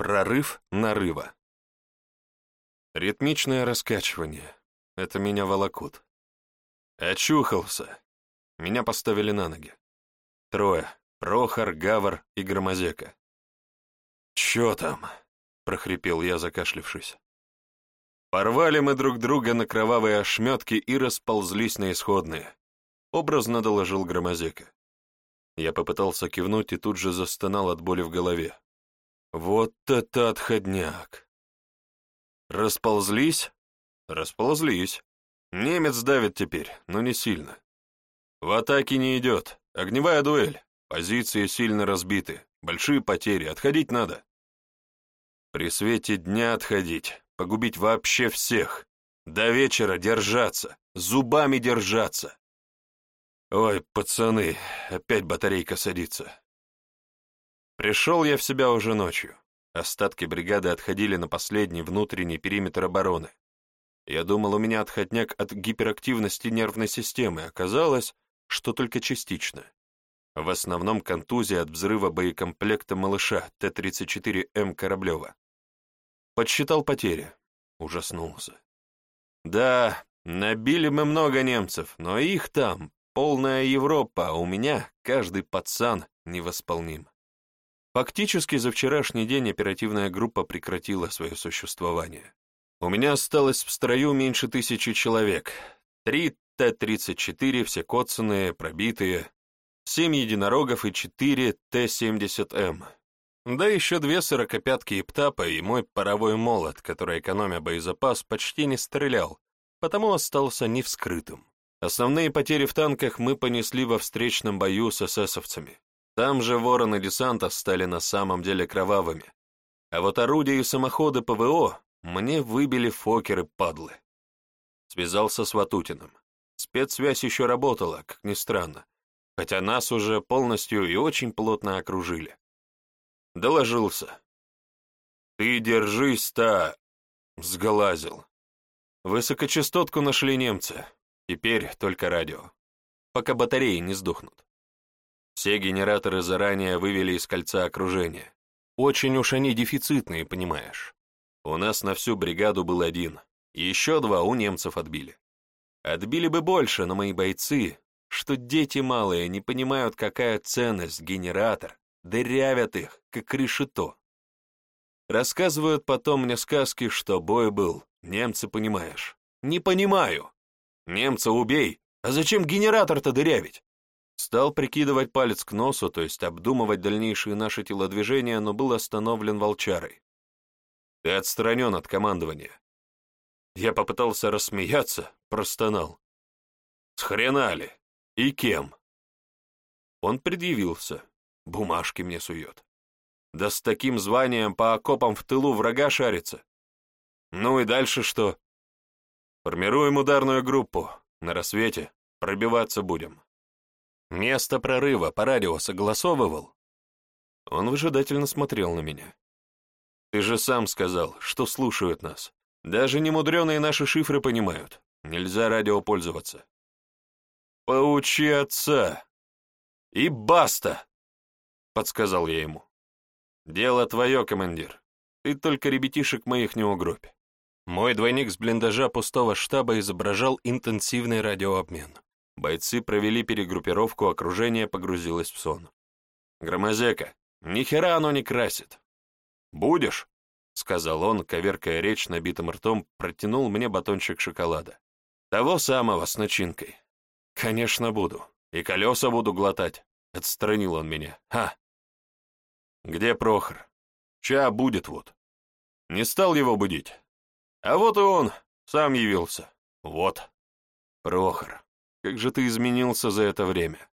Прорыв нарыва. Ритмичное раскачивание. Это меня волокут. Очухался. Меня поставили на ноги. Трое. Прохор, Гавр и Громозека. «Чё там?» — прохрипел я, закашлившись. Порвали мы друг друга на кровавые ошметки и расползлись на исходные. Образно доложил Громозека. Я попытался кивнуть и тут же застонал от боли в голове. Вот это отходняк. Расползлись? Расползлись. Немец давит теперь, но не сильно. В атаке не идет. Огневая дуэль. Позиции сильно разбиты. Большие потери. Отходить надо. При свете дня отходить. Погубить вообще всех. До вечера держаться. Зубами держаться. Ой, пацаны, опять батарейка садится. Пришел я в себя уже ночью. Остатки бригады отходили на последний внутренний периметр обороны. Я думал, у меня отходняк от гиперактивности нервной системы. Оказалось, что только частично. В основном контузия от взрыва боекомплекта «Малыша» Т-34М Кораблева. Подсчитал потери. Ужаснулся. Да, набили мы много немцев, но их там полная Европа, а у меня каждый пацан невосполним. Фактически за вчерашний день оперативная группа прекратила свое существование. У меня осталось в строю меньше тысячи человек. Три Т-34, все коцанные, пробитые. Семь единорогов и четыре Т-70М. Эм. Да еще две сорокопятки Иптапа и мой паровой молот, который, экономя боезапас, почти не стрелял, потому остался невскрытым. Основные потери в танках мы понесли во встречном бою с эсэсовцами. Там же вороны десанта стали на самом деле кровавыми. А вот орудия и самоходы ПВО мне выбили фокеры падлы. Связался с Ватутиным. Спецсвязь еще работала, как ни странно, хотя нас уже полностью и очень плотно окружили. Доложился. «Ты держись-то!» — сглазил. «Высокочастотку нашли немцы. Теперь только радио. Пока батареи не сдохнут. Все генераторы заранее вывели из кольца окружения. Очень уж они дефицитные, понимаешь. У нас на всю бригаду был один. Еще два у немцев отбили. Отбили бы больше, но мои бойцы, что дети малые, не понимают, какая ценность генератор, дырявят их, как решето. Рассказывают потом мне сказки, что бой был, немцы понимаешь. Не понимаю. Немца убей, а зачем генератор-то дырявить? Стал прикидывать палец к носу, то есть обдумывать дальнейшие наши телодвижения, но был остановлен волчарой. «Ты отстранен от командования». Я попытался рассмеяться, простонал. «С хрена ли? И кем?» Он предъявился. Бумажки мне сует. «Да с таким званием по окопам в тылу врага шарится». «Ну и дальше что?» «Формируем ударную группу. На рассвете пробиваться будем». Место прорыва по радио согласовывал?» Он выжидательно смотрел на меня. «Ты же сам сказал, что слушают нас. Даже немудреные наши шифры понимают. Нельзя радио пользоваться». «Поучи отца!» «И баста!» — подсказал я ему. «Дело твое, командир. Ты только ребятишек моих не угробь». Мой двойник с блиндажа пустого штаба изображал интенсивный радиообмен. Бойцы провели перегруппировку, окружение погрузилось в сон. «Громозека, нихера оно не красит!» «Будешь?» — сказал он, коверкая речь набитым ртом, протянул мне батончик шоколада. «Того самого, с начинкой». «Конечно буду. И колеса буду глотать», — отстранил он меня. «Ха!» «Где Прохор?» «Ча будет вот». Не стал его будить. «А вот и он, сам явился. Вот». «Прохор». Как же ты изменился за это время.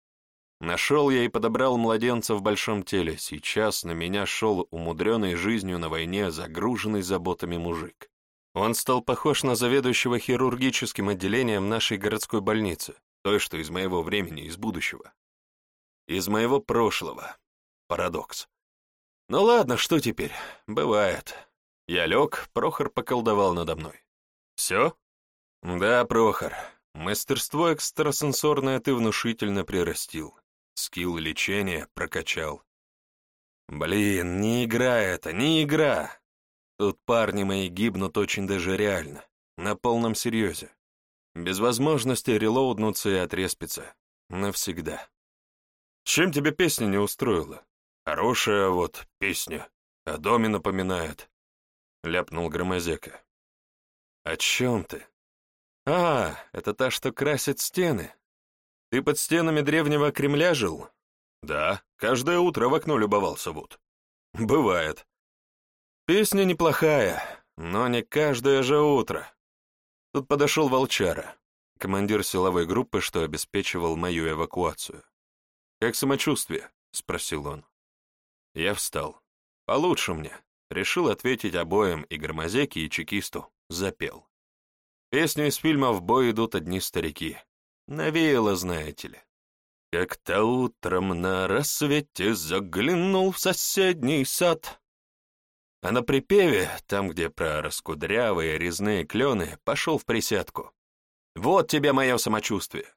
Нашел я и подобрал младенца в большом теле. Сейчас на меня шел умудренный жизнью на войне загруженный заботами мужик. Он стал похож на заведующего хирургическим отделением нашей городской больницы, той, что из моего времени, из будущего. Из моего прошлого. Парадокс. Ну ладно, что теперь? Бывает. Я лег, Прохор поколдовал надо мной. Все? Да, Прохор, Мастерство экстрасенсорное ты внушительно прирастил. Скилл лечения прокачал. Блин, не игра это, не игра. Тут парни мои гибнут очень даже реально, на полном серьезе. Без возможности релоуднуться и отреспиться. Навсегда. Чем тебе песня не устроила? Хорошая вот песня. О доме напоминает. Ляпнул Громозека. О чем ты? «А, это та, что красит стены. Ты под стенами древнего Кремля жил?» «Да, каждое утро в окно любовался вот». «Бывает. Песня неплохая, но не каждое же утро». Тут подошел волчара, командир силовой группы, что обеспечивал мою эвакуацию. «Как самочувствие?» — спросил он. Я встал. «Получше мне». Решил ответить обоим, и Громозеке, и Чекисту. Запел. Песню из фильма «В бой идут одни старики». Навеяло, знаете ли. Как-то утром на рассвете заглянул в соседний сад. А на припеве, там, где про раскудрявые резные клены, пошел в присядку. Вот тебе мое самочувствие.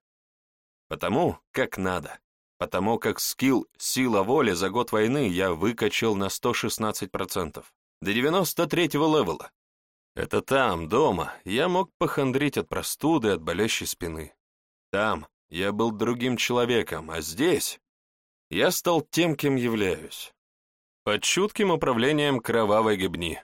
Потому, как надо. Потому как скилл «Сила воли» за год войны я выкачал на 116%, до 93-го левела. Это там, дома, я мог похандрить от простуды, от болящей спины. Там я был другим человеком, а здесь я стал тем, кем являюсь. Под чутким управлением кровавой гибни.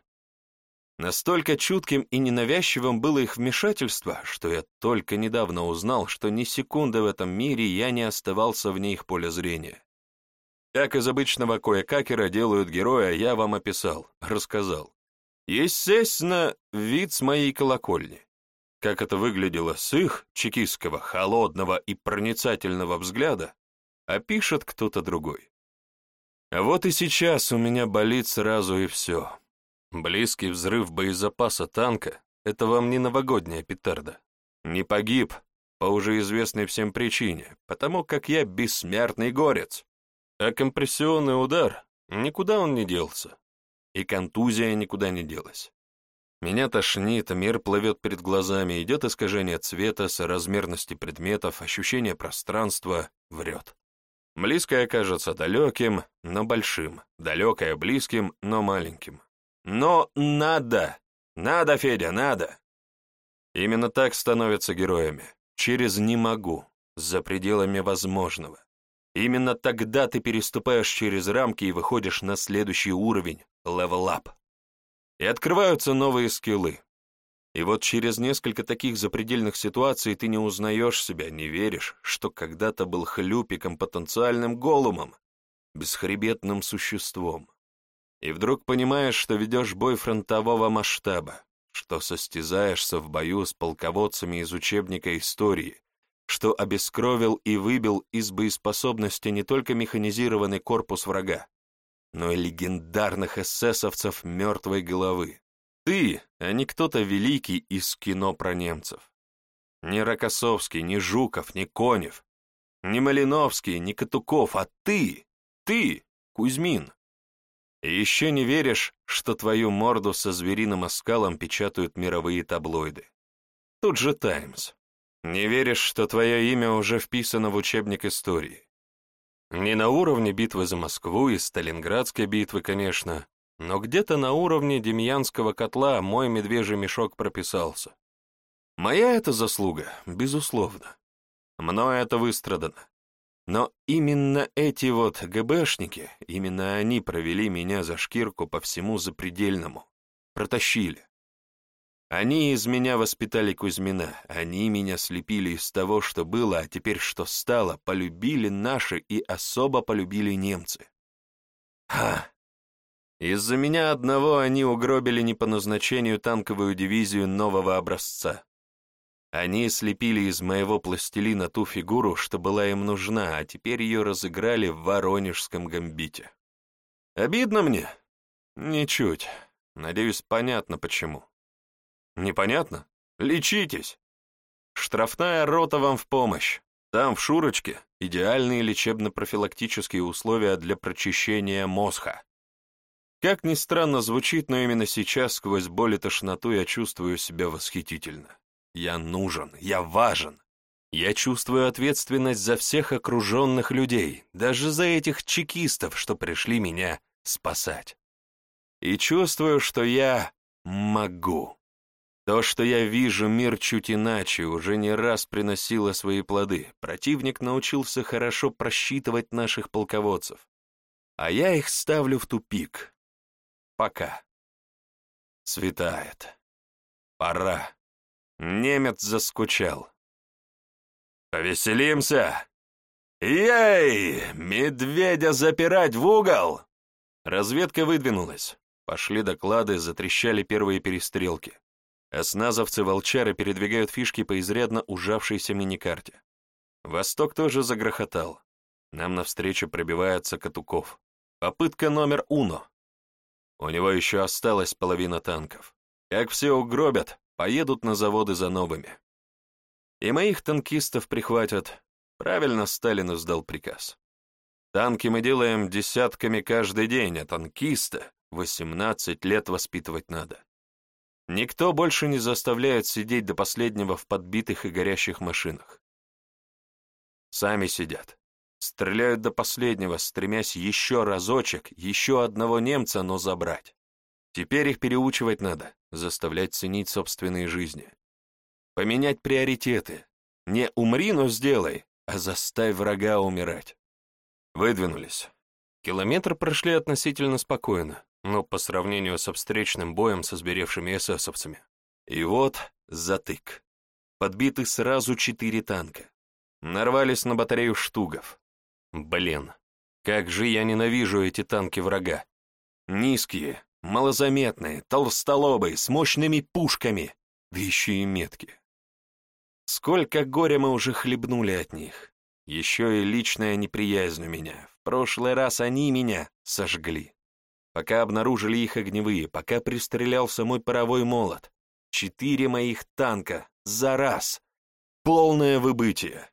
Настолько чутким и ненавязчивым было их вмешательство, что я только недавно узнал, что ни секунды в этом мире я не оставался вне их поля зрения. Как из обычного кое-какера делают героя, я вам описал, рассказал. Естественно, вид с моей колокольни. Как это выглядело с их, чекистского, холодного и проницательного взгляда, опишет кто-то другой. А вот и сейчас у меня болит сразу и все. Близкий взрыв боезапаса танка — это вам не новогодняя петарда. Не погиб, по уже известной всем причине, потому как я бессмертный горец. А компрессионный удар, никуда он не делся и контузия никуда не делась. Меня тошнит, мир плывет перед глазами, идет искажение цвета, соразмерности предметов, ощущение пространства, врет. Близкое кажется далеким, но большим, далекое близким, но маленьким. Но надо! Надо, Федя, надо! Именно так становятся героями. Через «не могу», за пределами возможного. Именно тогда ты переступаешь через рамки и выходишь на следующий уровень, level up. И открываются новые скиллы. И вот через несколько таких запредельных ситуаций ты не узнаешь себя, не веришь, что когда-то был хлюпиком, потенциальным голлумом, бесхребетным существом. И вдруг понимаешь, что ведешь бой фронтового масштаба, что состязаешься в бою с полководцами из учебника истории, что обескровил и выбил из боеспособности не только механизированный корпус врага, но и легендарных эсэсовцев мертвой головы. Ты, а не кто-то великий из кино про немцев. Ни Рокоссовский, ни Жуков, ни Конев, ни Малиновский, ни Катуков, а ты, ты, Кузьмин. И еще не веришь, что твою морду со звериным оскалом печатают мировые таблоиды. Тут же «Таймс». Не веришь, что твое имя уже вписано в учебник истории. Не на уровне битвы за Москву и Сталинградской битвы, конечно, но где-то на уровне Демьянского котла мой медвежий мешок прописался. Моя это заслуга, безусловно. Мною это выстрадано. Но именно эти вот ГБшники, именно они провели меня за шкирку по всему запредельному. Протащили. Они из меня воспитали Кузьмина, они меня слепили из того, что было, а теперь что стало, полюбили наши и особо полюбили немцы. Ха! Из-за меня одного они угробили не по назначению танковую дивизию нового образца. Они слепили из моего пластилина ту фигуру, что была им нужна, а теперь ее разыграли в Воронежском гамбите. Обидно мне? Ничуть. Надеюсь, понятно почему. Непонятно? Лечитесь! Штрафная рота вам в помощь. Там, в Шурочке, идеальные лечебно-профилактические условия для прочищения мозга. Как ни странно звучит, но именно сейчас сквозь боль и тошноту я чувствую себя восхитительно. Я нужен, я важен. Я чувствую ответственность за всех окруженных людей, даже за этих чекистов, что пришли меня спасать. И чувствую, что я могу. То, что я вижу, мир чуть иначе, уже не раз приносило свои плоды. Противник научился хорошо просчитывать наших полководцев. А я их ставлю в тупик. Пока. Светает. Пора. Немец заскучал. «Повеселимся!» «Ей! Медведя запирать в угол!» Разведка выдвинулась. Пошли доклады, затрещали первые перестрелки. Осназовцы волчары передвигают фишки по изрядно ужавшейся миникарте. Восток тоже загрохотал. Нам навстречу пробивается Катуков. Попытка номер уно. У него еще осталась половина танков. Как все угробят, поедут на заводы за новыми. И моих танкистов прихватят. Правильно Сталин издал приказ. Танки мы делаем десятками каждый день, а танкиста 18 лет воспитывать надо. Никто больше не заставляет сидеть до последнего в подбитых и горящих машинах. Сами сидят. Стреляют до последнего, стремясь еще разочек, еще одного немца, но забрать. Теперь их переучивать надо, заставлять ценить собственные жизни. Поменять приоритеты. Не умри, но сделай, а заставь врага умирать. Выдвинулись. Километр прошли относительно спокойно, но по сравнению с встречным боем со сберевшими эсэсовцами. И вот затык. Подбиты сразу четыре танка. Нарвались на батарею штугов. Блин, как же я ненавижу эти танки врага. Низкие, малозаметные, толстолобые, с мощными пушками, да еще и метки. Сколько горя мы уже хлебнули от них. Еще и личная неприязнь у меня. В прошлый раз они меня сожгли. Пока обнаружили их огневые, пока пристрелялся мой паровой молот. Четыре моих танка за раз. Полное выбытие.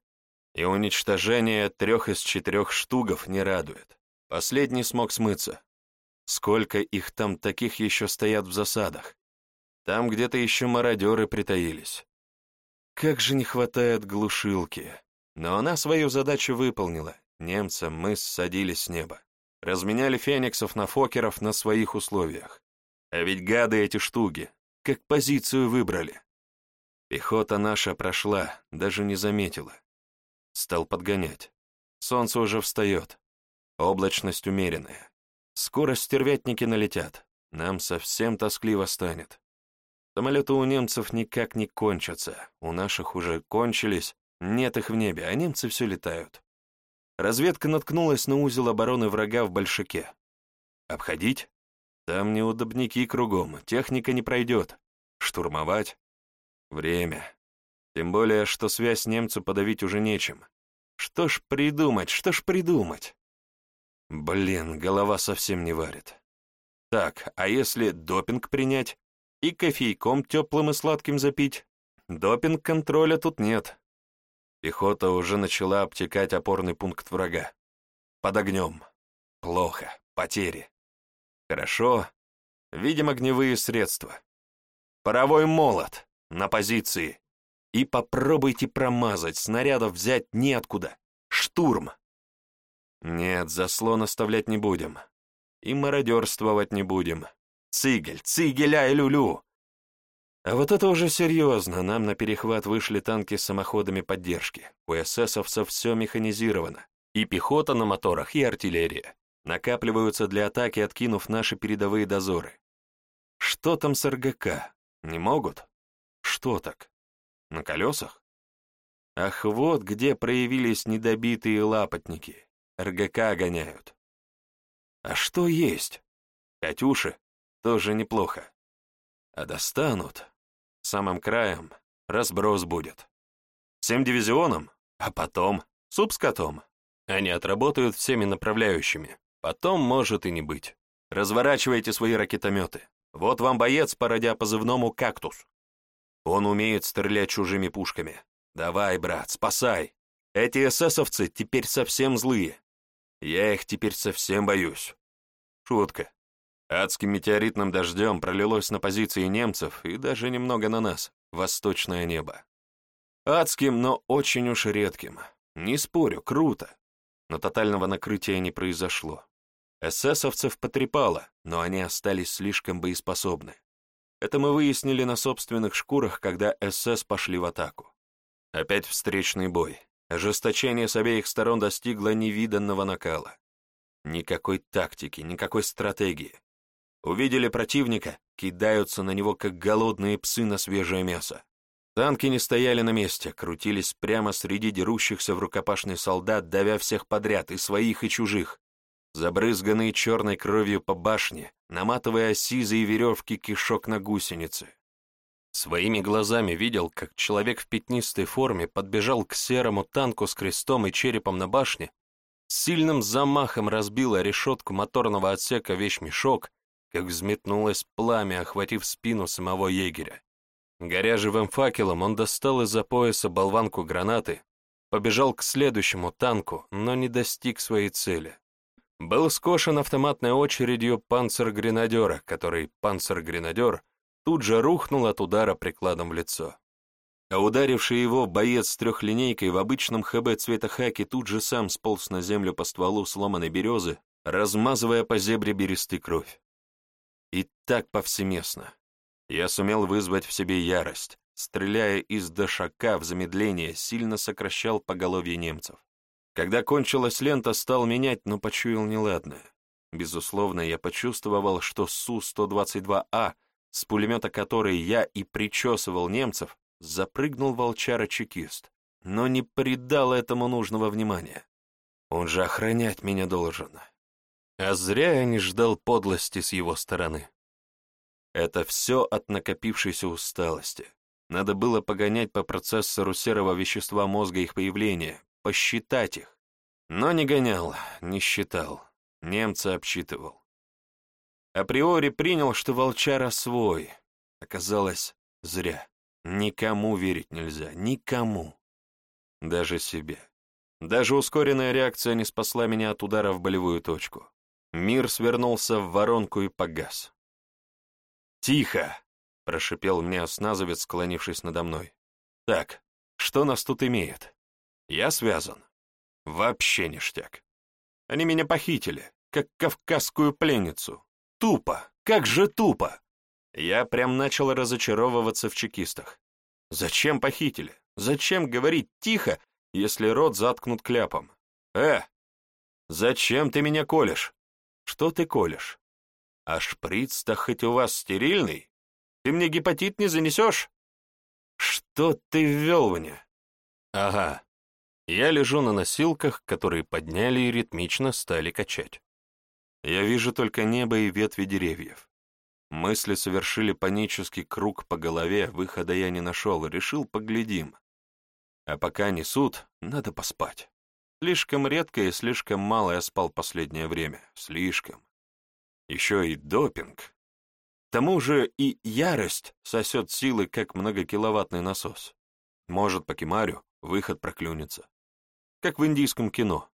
И уничтожение трех из четырех штугов не радует. Последний смог смыться. Сколько их там таких еще стоят в засадах? Там где-то еще мародеры притаились. Как же не хватает глушилки. Но она свою задачу выполнила. Немцам мы ссадили с неба. Разменяли фениксов на фокеров на своих условиях. А ведь гады эти штуги, как позицию выбрали. Пехота наша прошла, даже не заметила. Стал подгонять. Солнце уже встает. Облачность умеренная. Скоро стервятники налетят. Нам совсем тоскливо станет. Самолеты у немцев никак не кончатся, у наших уже кончились, нет их в небе, а немцы все летают. Разведка наткнулась на узел обороны врага в Большаке. Обходить? Там неудобники кругом, техника не пройдет. Штурмовать? Время. Тем более, что связь немцу подавить уже нечем. Что ж придумать, что ж придумать? Блин, голова совсем не варит. Так, а если допинг принять? И кофейком теплым и сладким запить? Допинг-контроля тут нет. Пехота уже начала обтекать опорный пункт врага. Под огнем. Плохо. Потери. Хорошо. Видим огневые средства. Паровой молот. На позиции. И попробуйте промазать, снарядов взять неоткуда. Штурм. Нет, заслон оставлять не будем. И мародерствовать не будем. Цигель, цигеля и люлю. -лю. А вот это уже серьезно, нам на перехват вышли танки с самоходами поддержки. У эсэсовцев все механизировано. И пехота на моторах, и артиллерия. Накапливаются для атаки, откинув наши передовые дозоры. Что там с РГК? Не могут? Что так? На колесах? Ах, вот где проявились недобитые лапотники. РГК гоняют. А что есть? Катюши? Тоже неплохо. А достанут самым краем, разброс будет. Всем дивизионам, а потом суп с котом. Они отработают всеми направляющими. Потом может и не быть. Разворачивайте свои ракетометы. Вот вам боец по радиопозывному «Кактус». Он умеет стрелять чужими пушками. Давай, брат, спасай. Эти эсэсовцы теперь совсем злые. Я их теперь совсем боюсь. Шутка. Адским метеоритным дождем пролилось на позиции немцев и даже немного на нас, восточное небо. Адским, но очень уж редким. Не спорю, круто. Но тотального накрытия не произошло. ССовцев потрепало, но они остались слишком боеспособны. Это мы выяснили на собственных шкурах, когда СС пошли в атаку. Опять встречный бой. Ожесточение с обеих сторон достигло невиданного накала. Никакой тактики, никакой стратегии. Увидели противника, кидаются на него, как голодные псы на свежее мясо. Танки не стояли на месте, крутились прямо среди дерущихся в рукопашный солдат, давя всех подряд, и своих, и чужих. Забрызганные черной кровью по башне, наматывая осизы и веревки кишок на гусеницы. Своими глазами видел, как человек в пятнистой форме подбежал к серому танку с крестом и черепом на башне, сильным замахом разбила решетку моторного отсека вещмешок, как взметнулось пламя, охватив спину самого егеря. Горя живым факелом, он достал из-за пояса болванку гранаты, побежал к следующему танку, но не достиг своей цели. Был скошен автоматной очередью панцир-гренадера, который панцир-гренадер тут же рухнул от удара прикладом в лицо. А ударивший его боец с трехлинейкой в обычном ХБ цвета хаки тут же сам сполз на землю по стволу сломанной березы, размазывая по зебре бересты кровь так повсеместно. Я сумел вызвать в себе ярость, стреляя из дошака в замедление, сильно сокращал поголовье немцев. Когда кончилась лента, стал менять, но почуял неладное. Безусловно, я почувствовал, что Су-122А, а, с пулемета которой я и причесывал немцев, запрыгнул волчара-чекист, но не придал этому нужного внимания. Он же охранять меня должен. А зря я не ждал подлости с его стороны. Это все от накопившейся усталости. Надо было погонять по процессору серого вещества мозга их появления, посчитать их. Но не гонял, не считал. Немца обсчитывал. Априори принял, что волчара свой. Оказалось, зря. Никому верить нельзя, никому. Даже себе. Даже ускоренная реакция не спасла меня от удара в болевую точку. Мир свернулся в воронку и погас. «Тихо!» — прошипел мне осназовец, склонившись надо мной. «Так, что нас тут имеет? Я связан. Вообще ништяк. Они меня похитили, как кавказскую пленницу. Тупо! Как же тупо!» Я прям начал разочаровываться в чекистах. «Зачем похитили? Зачем говорить тихо, если рот заткнут кляпом? Э, зачем ты меня колешь? Что ты колешь? А шприц-то хоть у вас стерильный. Ты мне гепатит не занесешь? Что ты ввел мне? Ага. Я лежу на носилках, которые подняли и ритмично стали качать. Я вижу только небо и ветви деревьев. Мысли совершили панический круг по голове, выхода я не нашел, решил поглядим. А пока несут, надо поспать. Слишком редко и слишком мало я спал последнее время. Слишком еще и допинг. К тому же и ярость сосет силы, как многокиловаттный насос. Может, по кемарю выход проклюнется. Как в индийском кино.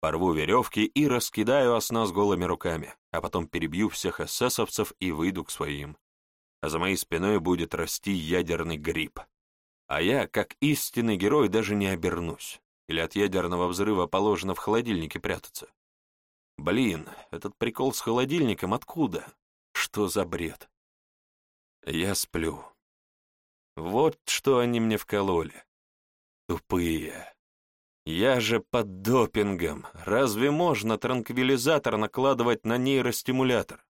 Порву веревки и раскидаю осна с голыми руками, а потом перебью всех эсэсовцев и выйду к своим. А за моей спиной будет расти ядерный гриб. А я, как истинный герой, даже не обернусь. Или от ядерного взрыва положено в холодильнике прятаться. Блин, этот прикол с холодильником откуда? Что за бред? Я сплю. Вот что они мне вкололи. Тупые. Я же под допингом. Разве можно транквилизатор накладывать на нейростимулятор?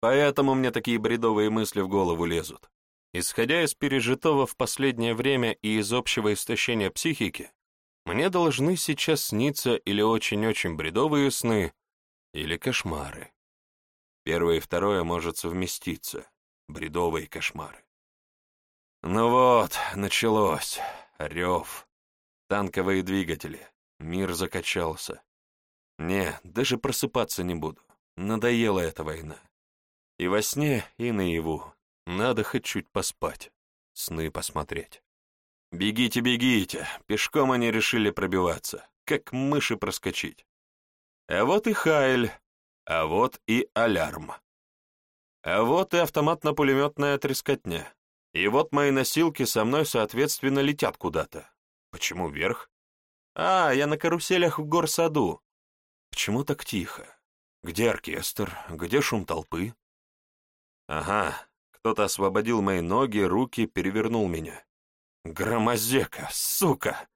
Поэтому мне такие бредовые мысли в голову лезут. Исходя из пережитого в последнее время и из общего истощения психики, мне должны сейчас сниться или очень-очень бредовые сны, или кошмары. Первое и второе а может совместиться. Бредовые кошмары. Ну вот, началось. Рев. Танковые двигатели. Мир закачался. Не, даже просыпаться не буду. Надоела эта война. И во сне, и наяву. Надо хоть чуть поспать. Сны посмотреть. «Бегите, бегите! Пешком они решили пробиваться. Как мыши проскочить. А вот и Хайль, а вот и алярм. А вот и автоматно-пулеметная трескотня. И вот мои носилки со мной, соответственно, летят куда-то. Почему вверх? А, я на каруселях в горсаду. Почему так тихо? Где оркестр? Где шум толпы? Ага, кто-то освободил мои ноги, руки, перевернул меня. Громозека, сука!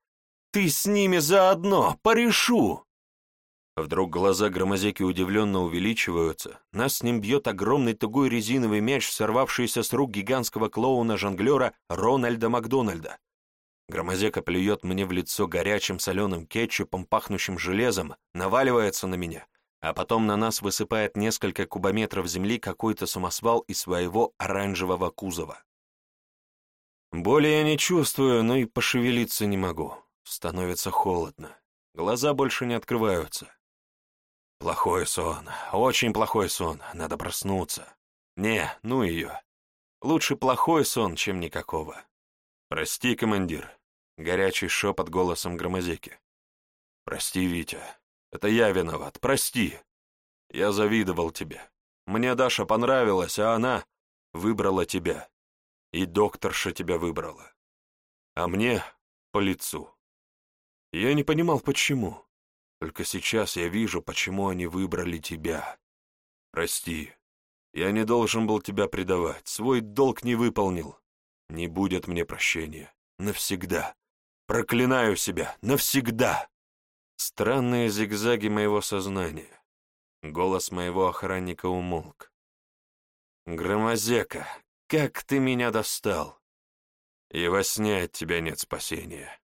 Ты с ними заодно, порешу! Вдруг глаза громозеки удивленно увеличиваются. Нас с ним бьет огромный тугой резиновый мяч, сорвавшийся с рук гигантского клоуна-жонглера Рональда Макдональда. Громозека плюет мне в лицо горячим соленым кетчупом, пахнущим железом, наваливается на меня, а потом на нас высыпает несколько кубометров земли какой-то самосвал из своего оранжевого кузова. Боли я не чувствую, но и пошевелиться не могу. Становится холодно. Глаза больше не открываются. Плохой сон, очень плохой сон, надо проснуться. Не, ну ее. Лучше плохой сон, чем никакого. Прости, командир. Горячий шепот голосом громозеки. Прости, Витя. Это я виноват, прости. Я завидовал тебе. Мне Даша понравилась, а она выбрала тебя. И докторша тебя выбрала. А мне по лицу. Я не понимал, почему. Только сейчас я вижу, почему они выбрали тебя. Прости, я не должен был тебя предавать, свой долг не выполнил. Не будет мне прощения. Навсегда. Проклинаю себя. Навсегда. Странные зигзаги моего сознания. Голос моего охранника умолк. «Громозека, как ты меня достал!» «И во сне от тебя нет спасения!»